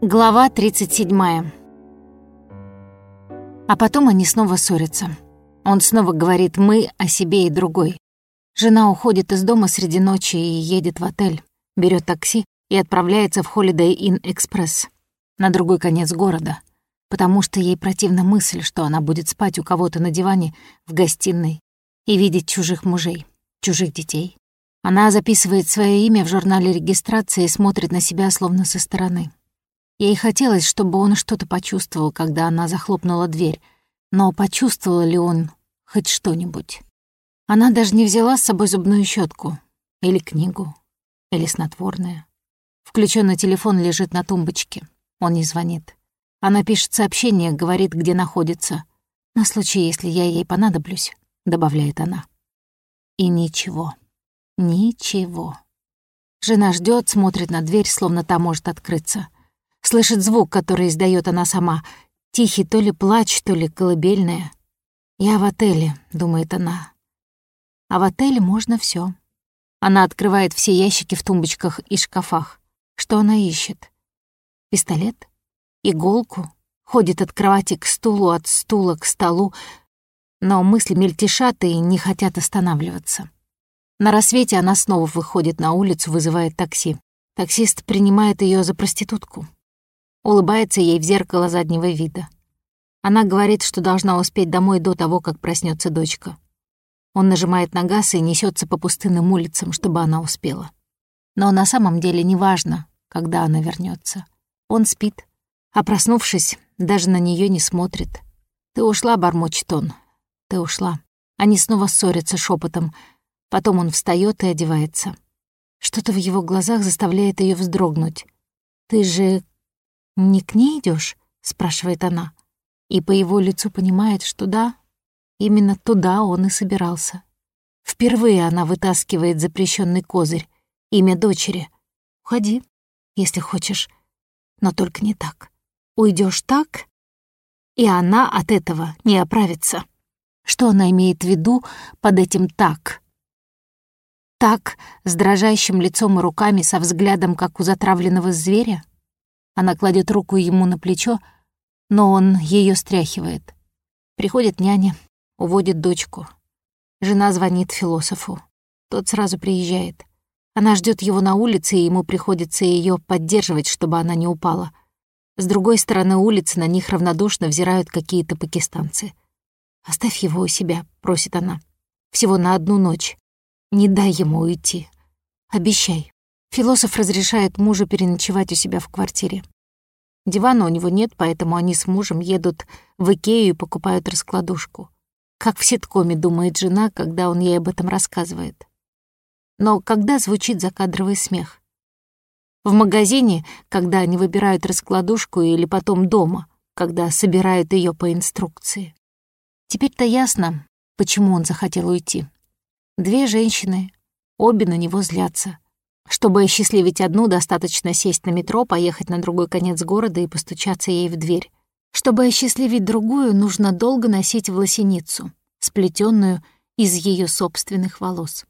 Глава 37. А потом они снова ссорятся. Он снова говорит «мы» о себе и другой. Жена уходит из дома среди ночи и едет в отель, берет такси и отправляется в Holiday Inn Express на другой конец города, потому что ей противна мысль, что она будет спать у кого-то на диване в гостиной и видеть чужих мужей, чужих детей. Она записывает свое имя в журнале регистрации и смотрит на себя словно со стороны. Ей хотелось, чтобы он что-то почувствовал, когда она захлопнула дверь, но почувствовал ли он хоть что-нибудь? Она даже не взяла с собой зубную щетку или книгу, или снотворное. Включенный телефон лежит на тумбочке. Он не звонит. Она пишет сообщение, говорит, где находится. На случай, если я ей понадоблюсь, добавляет она. И ничего. Ничего. Жена ждет, смотрит на дверь, словно та может открыться — Слышит звук, который издает она сама. Тихий то ли плач, то ли колыбельная. «Я в отеле», — думает она. А в отеле можно все. Она открывает все ящики в тумбочках и шкафах. Что она ищет? Пистолет? Иголку? Ходит от кровати к стулу, от стула к столу. Но мысли мельтешат и не хотят останавливаться. На рассвете она снова выходит на улицу, вызывает такси. Таксист принимает ее за проститутку улыбается ей в зеркало заднего вида. Она говорит, что должна успеть домой до того, как проснется дочка. Он нажимает на газ и несется по пустынным улицам, чтобы она успела. Но на самом деле неважно, когда она вернется. Он спит, а проснувшись, даже на нее не смотрит. «Ты ушла», — бормочет он. «Ты ушла». Они снова ссорятся шепотом. Потом он встает и одевается. Что-то в его глазах заставляет ее вздрогнуть. «Ты же «Не к ней идешь? спрашивает она. И по его лицу понимает, что да, именно туда он и собирался. Впервые она вытаскивает запрещенный козырь, имя дочери. «Уходи, если хочешь, но только не так. Уйдешь так, и она от этого не оправится». Что она имеет в виду под этим «так»? Так, с дрожащим лицом и руками, со взглядом, как у затравленного зверя? Она кладет руку ему на плечо, но он ее стряхивает. Приходит няня, уводит дочку. Жена звонит философу. Тот сразу приезжает. Она ждет его на улице, и ему приходится ее поддерживать, чтобы она не упала. С другой стороны улицы на них равнодушно взирают какие-то пакистанцы. «Оставь его у себя», — просит она. «Всего на одну ночь. Не дай ему уйти. Обещай». Философ разрешает мужу переночевать у себя в квартире. Дивана у него нет, поэтому они с мужем едут в Икею и покупают раскладушку. Как в ситкоме думает жена, когда он ей об этом рассказывает. Но когда звучит закадровый смех? В магазине, когда они выбирают раскладушку, или потом дома, когда собирают ее по инструкции. Теперь-то ясно, почему он захотел уйти. Две женщины, обе на него злятся — чтобы осчастливить одну, достаточно сесть на метро, поехать на другой конец города и постучаться ей в дверь. Чтобы осчастливить другую, нужно долго носить волосиницу, сплетенную из ее собственных волос.